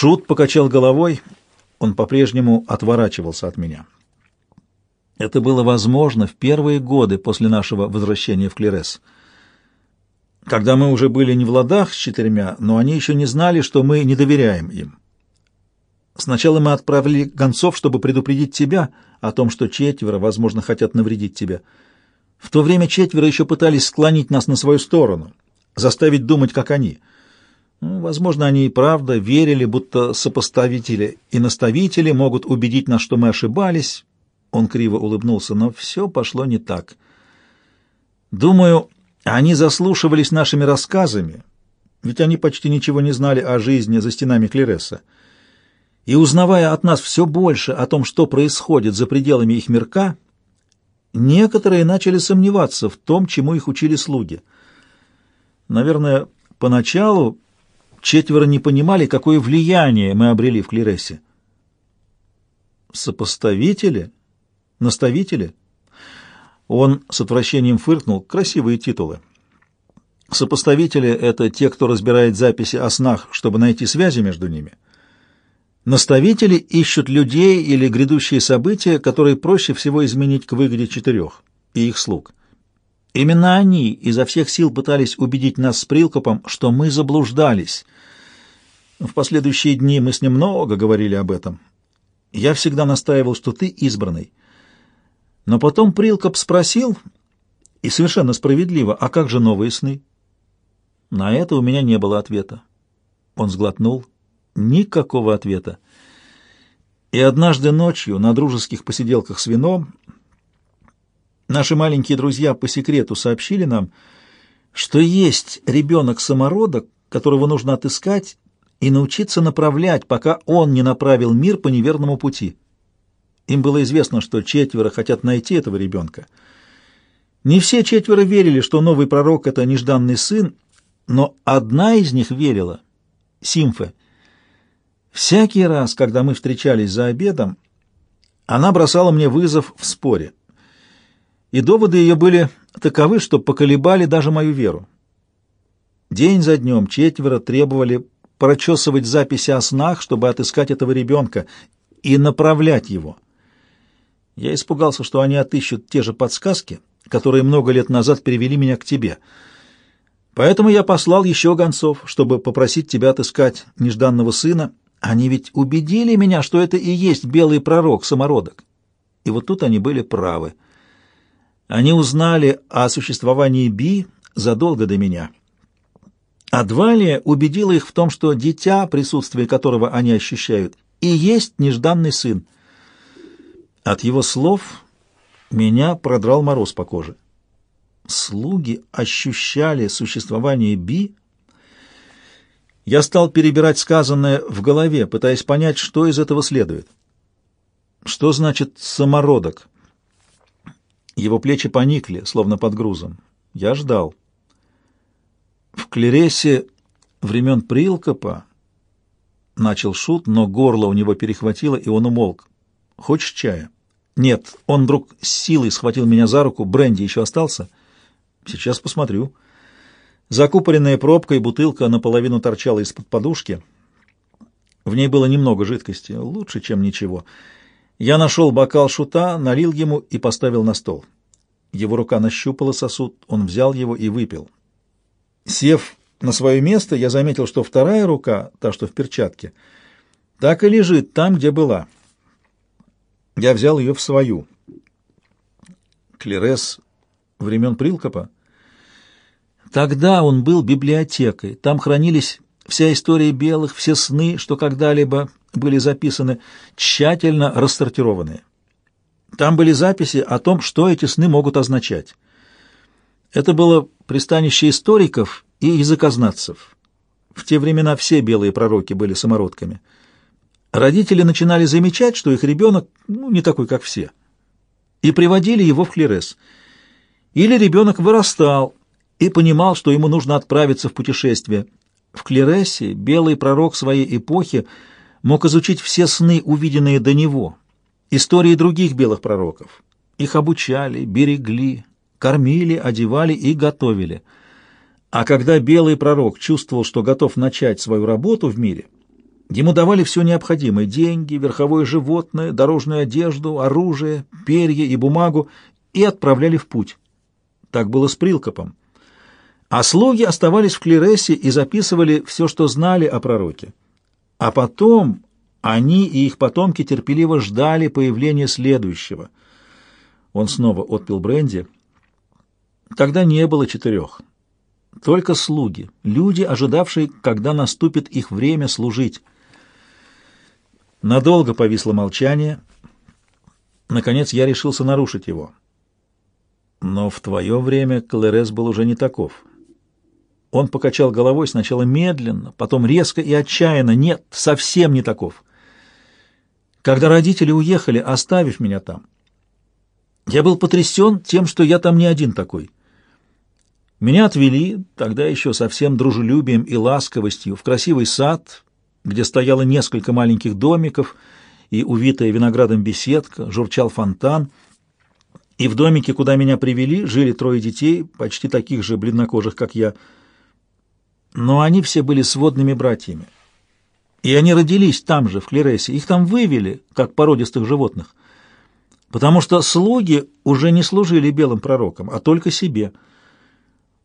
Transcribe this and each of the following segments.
Шут покачал головой, он по-прежнему отворачивался от меня. Это было возможно в первые годы после нашего возвращения в Клерес. Когда мы уже были не в ладах с четырьмя, но они еще не знали, что мы не доверяем им. Сначала мы отправили гонцов, чтобы предупредить тебя о том, что четверо, возможно, хотят навредить тебе. В то время четверо еще пытались склонить нас на свою сторону, заставить думать, как они. Ну, возможно, они и правда верили, будто сопоставители и наставители могут убедить нас, что мы ошибались. Он криво улыбнулся, но все пошло не так. Думаю, они заслушивались нашими рассказами, ведь они почти ничего не знали о жизни за стенами Клереса. И узнавая от нас все больше о том, что происходит за пределами их мирка, некоторые начали сомневаться в том, чему их учили слуги. Наверное, поначалу четверо не понимали, какое влияние мы обрели в Клересе. Сопоставители? Наставители? Он с отвращением фыркнул. Красивые титулы. Сопоставители — это те, кто разбирает записи о снах, чтобы найти связи между ними. Наставители ищут людей или грядущие события, которые проще всего изменить к выгоде четырех и их слуг. Именно они изо всех сил пытались убедить нас с Прилкопом, что мы заблуждались. В последующие дни мы с ним много говорили об этом. Я всегда настаивал, что ты избранный. Но потом Прилкоп спросил, и совершенно справедливо, а как же новые сны? На это у меня не было ответа. Он сглотнул. Никакого ответа. И однажды ночью на дружеских посиделках с вином наши маленькие друзья по секрету сообщили нам, что есть ребенок-самородок, которого нужно отыскать и научиться направлять, пока он не направил мир по неверному пути. Им было известно, что четверо хотят найти этого ребенка. Не все четверо верили, что новый пророк — это нежданный сын, но одна из них верила — Симфа. Всякий раз, когда мы встречались за обедом, она бросала мне вызов в споре. И доводы ее были таковы, что поколебали даже мою веру. День за днем четверо требовали прочесывать записи о снах, чтобы отыскать этого ребенка и направлять его. Я испугался, что они отыщут те же подсказки, которые много лет назад перевели меня к тебе. Поэтому я послал еще гонцов, чтобы попросить тебя отыскать нежданного сына. Они ведь убедили меня, что это и есть белый пророк, самородок. И вот тут они были правы. Они узнали о существовании Би задолго до меня. Адвалия убедила их в том, что дитя, присутствие которого они ощущают, и есть нежданный сын. От его слов меня продрал мороз по коже. Слуги ощущали существование Би. Я стал перебирать сказанное в голове, пытаясь понять, что из этого следует. Что значит «самородок»? Его плечи поникли, словно под грузом. Я ждал. В Клересе времен Прилкопа начал шут, но горло у него перехватило, и он умолк. «Хочешь чая?» «Нет». Он вдруг с силой схватил меня за руку. «Бренди еще остался?» «Сейчас посмотрю». Закупоренная пробка и бутылка наполовину торчала из-под подушки. В ней было немного жидкости, лучше, чем ничего. Я нашел бокал шута, налил ему и поставил на стол. Его рука нащупала сосуд, он взял его и выпил. Сев на свое место, я заметил, что вторая рука, та, что в перчатке, так и лежит там, где была. Я взял ее в свою. Клерес времен Прилкопа. Тогда он был библиотекой. Там хранились вся история белых, все сны, что когда-либо были записаны, тщательно рассортированные. Там были записи о том, что эти сны могут означать. Это было пристанище историков и языкознатцев. В те времена все белые пророки были самородками. Родители начинали замечать, что их ребенок ну, не такой, как все, и приводили его в клерес. Или ребенок вырастал и понимал, что ему нужно отправиться в путешествие. В клересе белый пророк своей эпохи мог изучить все сны, увиденные до него, истории других белых пророков. Их обучали, берегли, кормили, одевали и готовили. А когда белый пророк чувствовал, что готов начать свою работу в мире, Ему давали все необходимое — деньги, верховое животное, дорожную одежду, оружие, перья и бумагу — и отправляли в путь. Так было с Прилкопом. А слуги оставались в Клересе и записывали все, что знали о пророке. А потом они и их потомки терпеливо ждали появления следующего. Он снова отпил бренди. Тогда не было четырех. Только слуги, люди, ожидавшие, когда наступит их время служить. Надолго повисло молчание. Наконец я решился нарушить его. Но в твое время Клерес был уже не таков. Он покачал головой сначала медленно, потом резко и отчаянно. Нет, совсем не таков. Когда родители уехали, оставив меня там, я был потрясен тем, что я там не один такой. Меня отвели, тогда еще совсем дружелюбием и ласковостью, в красивый сад, где стояло несколько маленьких домиков и увитая виноградом беседка, журчал фонтан, и в домике, куда меня привели, жили трое детей, почти таких же бледнокожих, как я, но они все были сводными братьями. И они родились там же, в Клересе, их там вывели, как породистых животных, потому что слуги уже не служили белым пророкам, а только себе.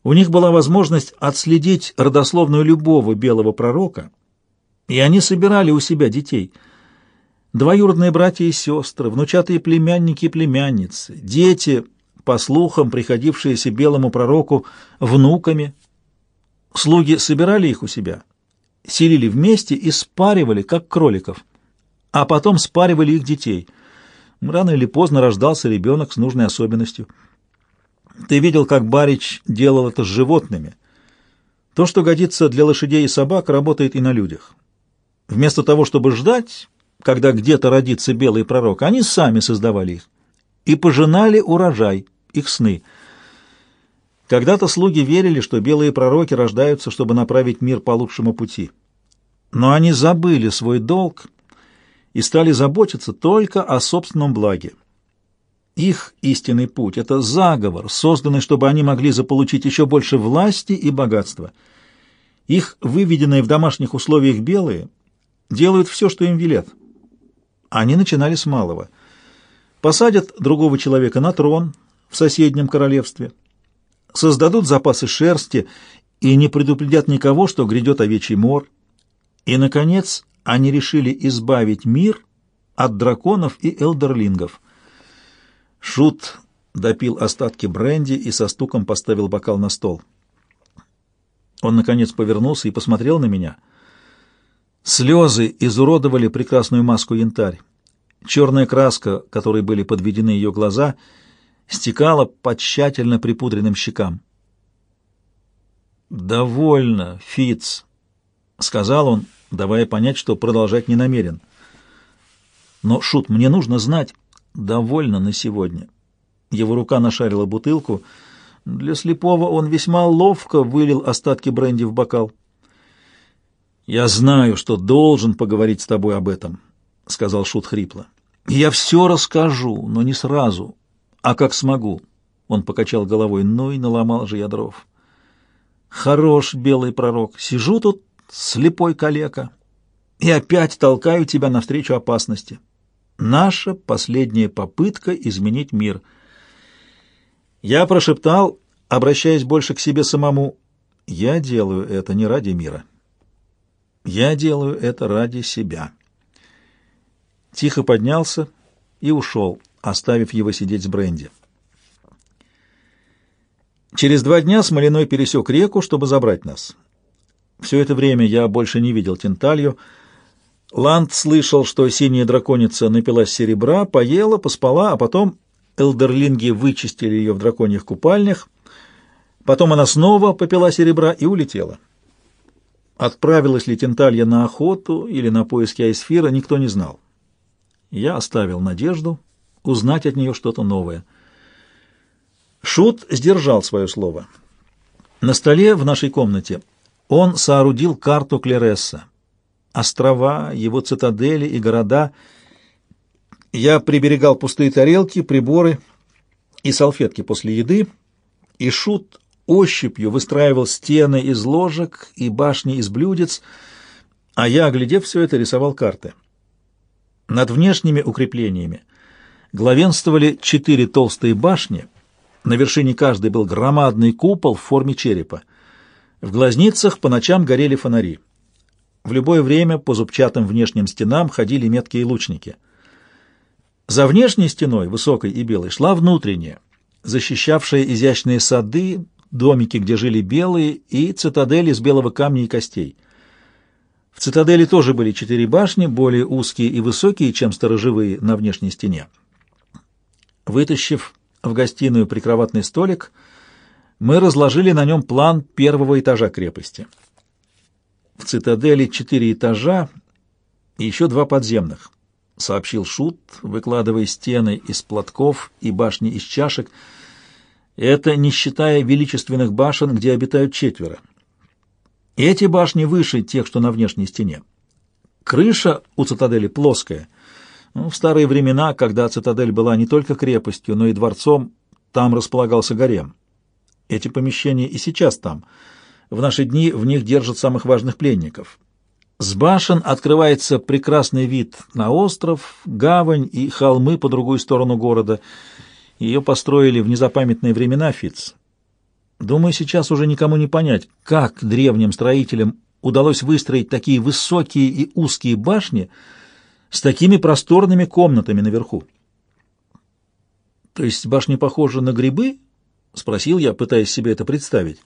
У них была возможность отследить родословную любого белого пророка — и они собирали у себя детей. Двоюродные братья и сестры, внучатые племянники и племянницы, дети, по слухам, приходившиеся белому пророку внуками. Слуги собирали их у себя, селили вместе и спаривали, как кроликов, а потом спаривали их детей. Рано или поздно рождался ребенок с нужной особенностью. Ты видел, как Барич делал это с животными. То, что годится для лошадей и собак, работает и на людях. Вместо того, чтобы ждать, когда где-то родится белый пророк, они сами создавали их и пожинали урожай, их сны. Когда-то слуги верили, что белые пророки рождаются, чтобы направить мир по лучшему пути. Но они забыли свой долг и стали заботиться только о собственном благе. Их истинный путь — это заговор, созданный, чтобы они могли заполучить еще больше власти и богатства. Их выведенные в домашних условиях белые — делают все, что им велят. Они начинали с малого. Посадят другого человека на трон в соседнем королевстве, создадут запасы шерсти и не предупредят никого, что грядет овечий мор. И, наконец, они решили избавить мир от драконов и элдерлингов. Шут допил остатки бренди и со стуком поставил бокал на стол. Он, наконец, повернулся и посмотрел на меня — Слезы изуродовали прекрасную маску янтарь. Черная краска, которой были подведены ее глаза, стекала по тщательно припудренным щекам. «Довольно, Фиц», — сказал он, давая понять, что продолжать не намерен. «Но, Шут, мне нужно знать...» «Довольно на сегодня». Его рука нашарила бутылку. Для слепого он весьма ловко вылил остатки бренди в бокал. «Я знаю, что должен поговорить с тобой об этом», — сказал Шут хрипло. «Я все расскажу, но не сразу, а как смогу». Он покачал головой. «Ну и наломал же я дров». «Хорош, белый пророк, сижу тут, слепой калека, и опять толкаю тебя навстречу опасности. Наша последняя попытка изменить мир». Я прошептал, обращаясь больше к себе самому, «Я делаю это не ради мира». Я делаю это ради себя. Тихо поднялся и ушел, оставив его сидеть с Бренди. Через два дня Смоляной пересек реку, чтобы забрать нас. Все это время я больше не видел Тенталью. Ланд слышал, что синяя драконица напилась серебра, поела, поспала, а потом элдерлинги вычистили ее в драконьих купальнях. Потом она снова попила серебра и улетела. Отправилась ли Тенталья на охоту или на поиски Айсфира, никто не знал. Я оставил надежду узнать от нее что-то новое. Шут сдержал свое слово. На столе в нашей комнате он соорудил карту Клересса. Острова, его цитадели и города. Я приберегал пустые тарелки, приборы и салфетки после еды, и Шут ощупью выстраивал стены из ложек и башни из блюдец, а я, оглядев все это, рисовал карты. Над внешними укреплениями главенствовали четыре толстые башни, на вершине каждой был громадный купол в форме черепа. В глазницах по ночам горели фонари. В любое время по зубчатым внешним стенам ходили меткие лучники. За внешней стеной, высокой и белой, шла внутренняя, защищавшая изящные сады, домики, где жили белые, и цитадель из белого камня и костей. В цитадели тоже были четыре башни, более узкие и высокие, чем сторожевые на внешней стене. Вытащив в гостиную прикроватный столик, мы разложили на нем план первого этажа крепости. В цитадели четыре этажа и еще два подземных, сообщил Шут, выкладывая стены из платков и башни из чашек. Это не считая величественных башен, где обитают четверо. Эти башни выше тех, что на внешней стене. Крыша у цитадели плоская. Ну, в старые времена, когда цитадель была не только крепостью, но и дворцом, там располагался гарем. Эти помещения и сейчас там. В наши дни в них держат самых важных пленников. С башен открывается прекрасный вид на остров, гавань и холмы по другую сторону города. Ее построили в незапамятные времена Фиц. Думаю, сейчас уже никому не понять, как древним строителям удалось выстроить такие высокие и узкие башни с такими просторными комнатами наверху. То есть башни похожи на грибы? спросил я, пытаясь себе это представить.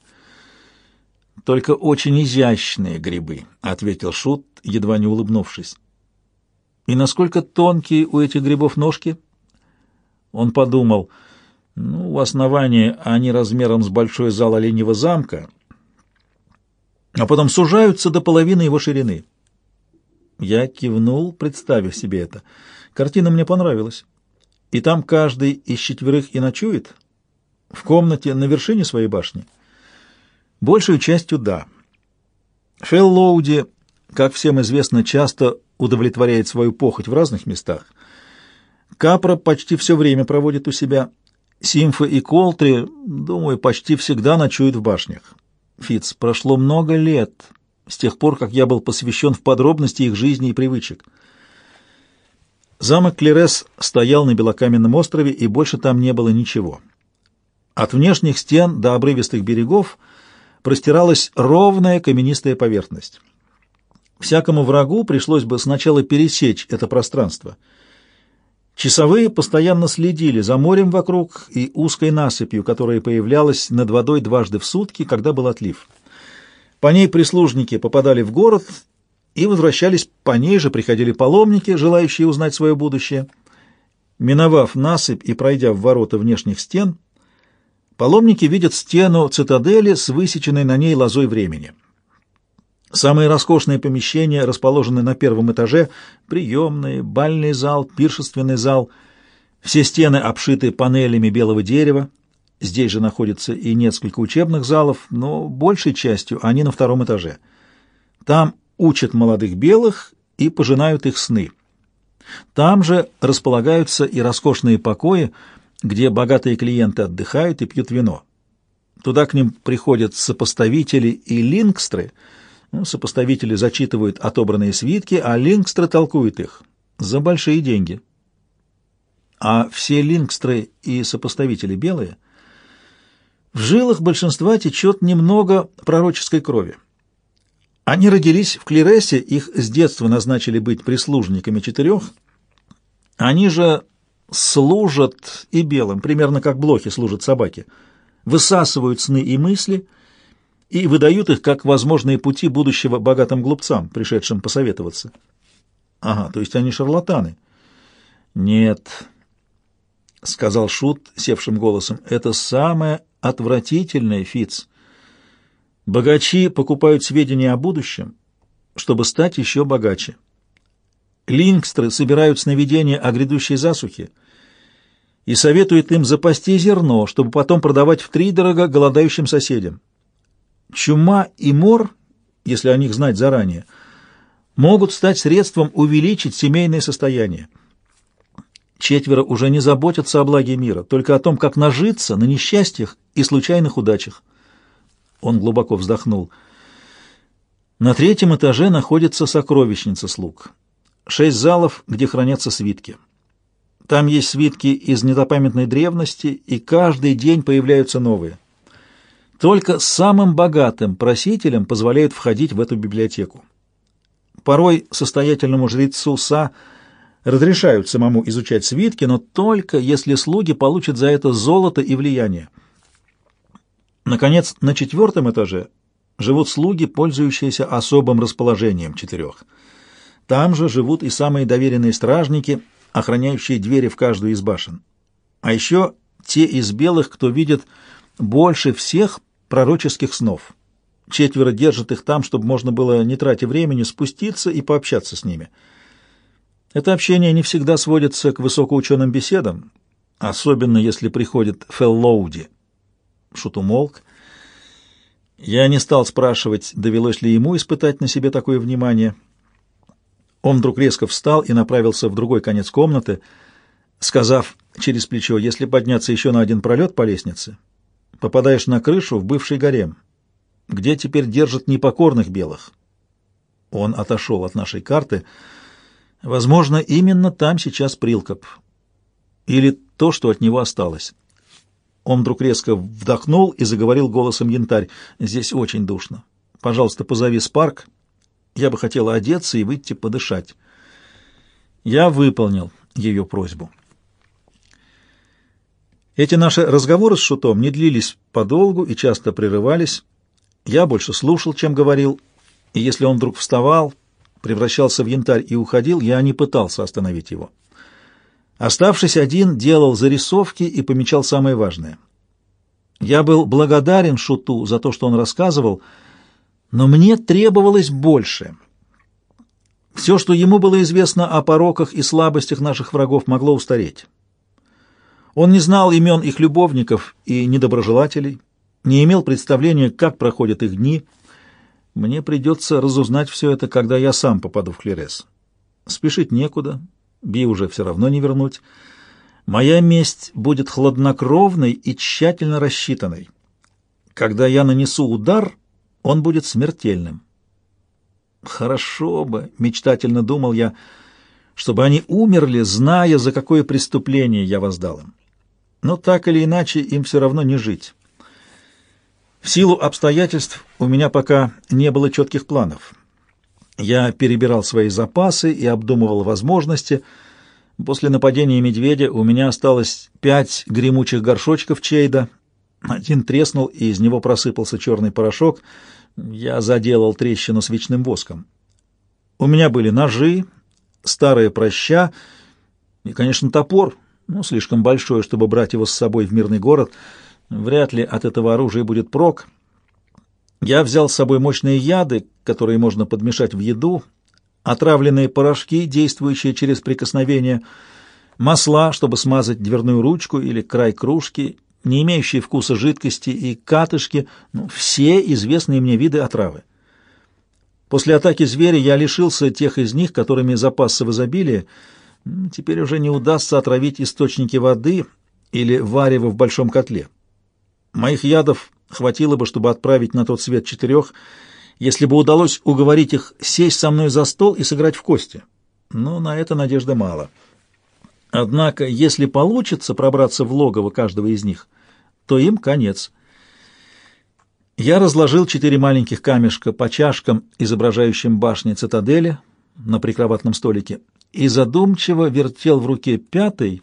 Только очень изящные грибы, ответил шут, едва не улыбнувшись. И насколько тонкие у этих грибов ножки? Он подумал: ну, у основания они размером с большой зал оленьего замка, а потом сужаются до половины его ширины. Я кивнул, представив себе это. Картина мне понравилась. И там каждый из четверых и ночует? В комнате на вершине своей башни? Большую частью да. Феллоуди, как всем известно, часто удовлетворяет свою похоть в разных местах. Капра почти все время проводит у себя, Симфа и Колтри, думаю, почти всегда ночуют в башнях. Фиц, прошло много лет с тех пор, как я был посвящен в подробности их жизни и привычек. Замок Клерес стоял на белокаменном острове, и больше там не было ничего. От внешних стен до обрывистых берегов простиралась ровная каменистая поверхность. Всякому врагу пришлось бы сначала пересечь это пространство — Часовые постоянно следили за морем вокруг и узкой насыпью, которая появлялась над водой дважды в сутки, когда был отлив. По ней прислужники попадали в город и возвращались по ней же, приходили паломники, желающие узнать свое будущее. Миновав насыпь и пройдя в ворота внешних стен, паломники видят стену цитадели с высеченной на ней лозой времени. Самые роскошные помещения расположены на первом этаже, приемные, бальный зал, пиршественный зал. Все стены обшиты панелями белого дерева. Здесь же находится и несколько учебных залов, но большей частью они на втором этаже. Там учат молодых белых и пожинают их сны. Там же располагаются и роскошные покои, где богатые клиенты отдыхают и пьют вино. Туда к ним приходят сопоставители и лингстры — ну, сопоставители зачитывают отобранные свитки, а лингстры толкуют их за большие деньги. А все лингстры и сопоставители белые. В жилах большинства течет немного пророческой крови. Они родились в Клересе, их с детства назначили быть прислужниками четырех. Они же служат и белым, примерно как блохи служат собаке, высасывают сны и мысли – и выдают их как возможные пути будущего богатым глупцам, пришедшим посоветоваться. Ага, то есть они шарлатаны. Нет, сказал шут севшим голосом. Это самое отвратительное, Фиц. Богачи покупают сведения о будущем, чтобы стать еще богаче. Лингстры собирают сновидения о грядущей засухе и советуют им запасти зерно, чтобы потом продавать втридорого голодающим соседям. Чума и мор, если о них знать заранее, могут стать средством увеличить семейное состояние. Четверо уже не заботятся о благе мира, только о том, как нажиться на несчастьях и случайных удачах. Он глубоко вздохнул. На третьем этаже находится сокровищница слуг. Шесть залов, где хранятся свитки. Там есть свитки из недопамятной древности, и каждый день появляются новые. Только самым богатым просителям позволяют входить в эту библиотеку. Порой состоятельному жрецу Са разрешают самому изучать свитки, но только если слуги получат за это золото и влияние. Наконец, на четвертом этаже живут слуги, пользующиеся особым расположением четырех. Там же живут и самые доверенные стражники, охраняющие двери в каждую из башен. А еще те из белых, кто видит больше всех пророческих снов. Четверо держат их там, чтобы можно было, не тратя времени, спуститься и пообщаться с ними. Это общение не всегда сводится к высокоученым беседам, особенно если приходит Феллоуди. Шут умолк. Я не стал спрашивать, довелось ли ему испытать на себе такое внимание. Он вдруг резко встал и направился в другой конец комнаты, сказав через плечо, если подняться еще на один пролет по лестнице, попадаешь на крышу в бывший гарем, где теперь держат непокорных белых. Он отошел от нашей карты. Возможно, именно там сейчас Прилкоп. Или то, что от него осталось. Он вдруг резко вдохнул и заговорил голосом янтарь. «Здесь очень душно. Пожалуйста, позови Спарк. Я бы хотела одеться и выйти подышать». Я выполнил ее просьбу. Эти наши разговоры с Шутом не длились подолгу и часто прерывались. Я больше слушал, чем говорил, и если он вдруг вставал, превращался в янтарь и уходил, я не пытался остановить его. Оставшись один, делал зарисовки и помечал самое важное. Я был благодарен Шуту за то, что он рассказывал, но мне требовалось больше. Все, что ему было известно о пороках и слабостях наших врагов, могло устареть. Он не знал имен их любовников и недоброжелателей, не имел представления, как проходят их дни. Мне придется разузнать все это, когда я сам попаду в Клерес. Спешить некуда, Би уже все равно не вернуть. Моя месть будет хладнокровной и тщательно рассчитанной. Когда я нанесу удар, он будет смертельным. Хорошо бы, мечтательно думал я, чтобы они умерли, зная, за какое преступление я воздал им. Но так или иначе им все равно не жить. В силу обстоятельств у меня пока не было четких планов. Я перебирал свои запасы и обдумывал возможности. После нападения медведя у меня осталось пять гремучих горшочков чейда. Один треснул, и из него просыпался черный порошок. Я заделал трещину свечным воском. У меня были ножи, старая проща и, конечно, топор, ну, слишком большой, чтобы брать его с собой в мирный город. Вряд ли от этого оружия будет прок — я взял с собой мощные яды, которые можно подмешать в еду, отравленные порошки, действующие через прикосновение, масла, чтобы смазать дверную ручку или край кружки, не имеющие вкуса жидкости и катышки, ну, все известные мне виды отравы. После атаки зверя я лишился тех из них, которыми запасся в изобилии. Теперь уже не удастся отравить источники воды или варево в большом котле. Моих ядов Хватило бы, чтобы отправить на тот свет четырех, если бы удалось уговорить их сесть со мной за стол и сыграть в кости. Но на это надежды мало. Однако, если получится пробраться в логово каждого из них, то им конец. Я разложил четыре маленьких камешка по чашкам, изображающим башни цитадели, на прикроватном столике, и задумчиво вертел в руке пятый,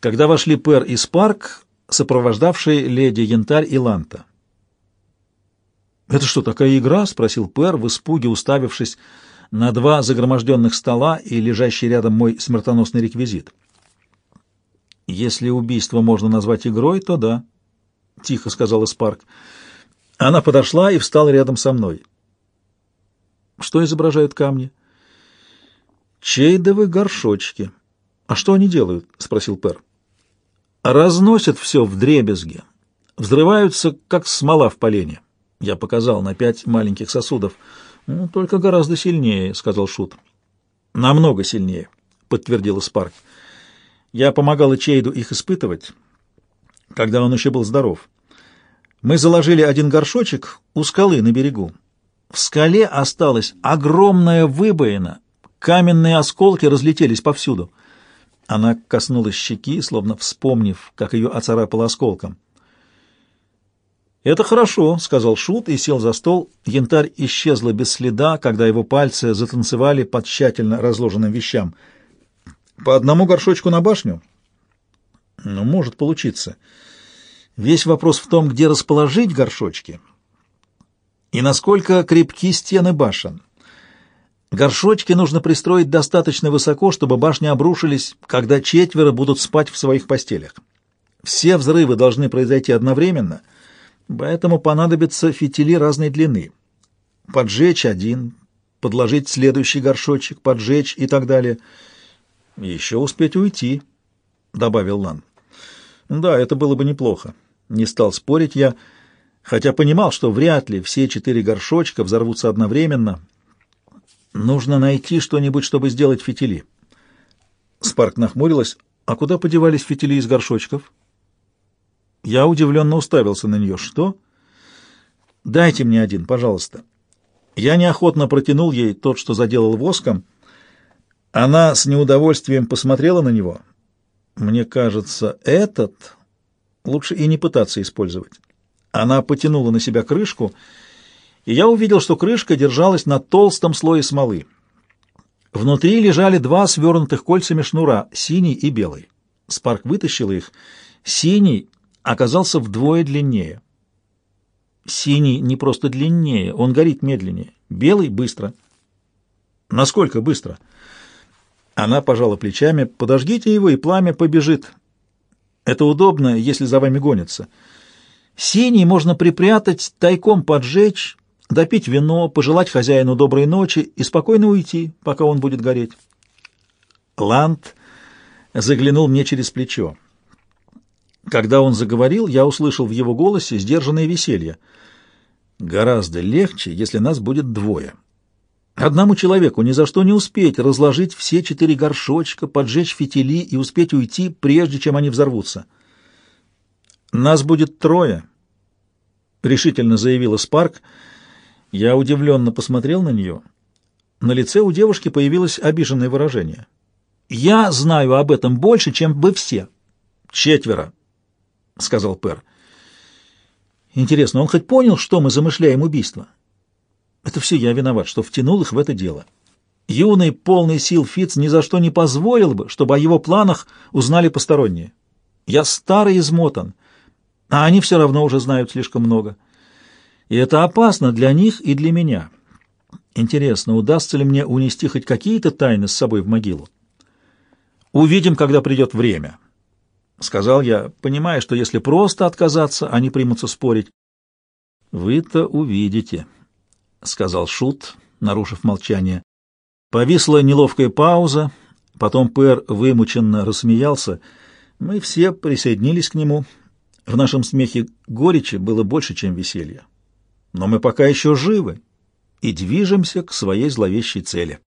когда вошли Пер и Спарк, сопровождавшие леди Янтарь и Ланта. «Это что, такая игра?» — спросил Пэр, в испуге уставившись на два загроможденных стола и лежащий рядом мой смертоносный реквизит. «Если убийство можно назвать игрой, то да», — тихо сказала Спарк. Она подошла и встала рядом со мной. «Что изображают камни?» «Чейдовы горшочки». «А что они делают?» — спросил Пэр разносят все в дребезги, взрываются, как смола в полене. Я показал на пять маленьких сосудов. Ну, только гораздо сильнее, сказал Шут. Намного сильнее, подтвердила Спарк. Я помогал Чейду их испытывать, когда он еще был здоров. Мы заложили один горшочек у скалы на берегу. В скале осталась огромная выбоина, каменные осколки разлетелись повсюду. Она коснулась щеки, словно вспомнив, как ее оцарапало осколком. «Это хорошо», — сказал Шут и сел за стол. Янтарь исчезла без следа, когда его пальцы затанцевали под тщательно разложенным вещам. «По одному горшочку на башню?» «Ну, может получиться. Весь вопрос в том, где расположить горшочки и насколько крепки стены башен. Горшочки нужно пристроить достаточно высоко, чтобы башни обрушились, когда четверо будут спать в своих постелях. Все взрывы должны произойти одновременно — Поэтому понадобятся фитили разной длины. Поджечь один, подложить следующий горшочек, поджечь и так далее. Еще успеть уйти, — добавил Лан. Да, это было бы неплохо. Не стал спорить я, хотя понимал, что вряд ли все четыре горшочка взорвутся одновременно. Нужно найти что-нибудь, чтобы сделать фитили. Спарк нахмурилась. А куда подевались фитили из горшочков? Я удивленно уставился на нее. «Что?» «Дайте мне один, пожалуйста». Я неохотно протянул ей тот, что заделал воском. Она с неудовольствием посмотрела на него. Мне кажется, этот лучше и не пытаться использовать. Она потянула на себя крышку, и я увидел, что крышка держалась на толстом слое смолы. Внутри лежали два свернутых кольцами шнура, синий и белый. Спарк вытащил их. Синий оказался вдвое длиннее. Синий не просто длиннее, он горит медленнее. Белый — быстро. Насколько быстро? Она пожала плечами. Подожгите его, и пламя побежит. Это удобно, если за вами гонятся. Синий можно припрятать, тайком поджечь, допить вино, пожелать хозяину доброй ночи и спокойно уйти, пока он будет гореть. Ланд заглянул мне через плечо. Когда он заговорил, я услышал в его голосе сдержанное веселье. Гораздо легче, если нас будет двое. Одному человеку ни за что не успеть разложить все четыре горшочка, поджечь фитили и успеть уйти, прежде чем они взорвутся. «Нас будет трое», — решительно заявила Спарк. Я удивленно посмотрел на нее. На лице у девушки появилось обиженное выражение. «Я знаю об этом больше, чем вы все». «Четверо», — сказал Пер. «Интересно, он хоть понял, что мы замышляем убийство?» «Это все я виноват, что втянул их в это дело. Юный, полный сил Фиц ни за что не позволил бы, чтобы о его планах узнали посторонние. Я старый измотан, а они все равно уже знают слишком много. И это опасно для них и для меня. Интересно, удастся ли мне унести хоть какие-то тайны с собой в могилу? Увидим, когда придет время». — сказал я, понимая, что если просто отказаться, они примутся спорить. «Вы-то увидите», — сказал Шут, нарушив молчание. Повисла неловкая пауза, потом Пэр вымученно рассмеялся. Мы все присоединились к нему. В нашем смехе горечи было больше, чем веселья. Но мы пока еще живы и движемся к своей зловещей цели.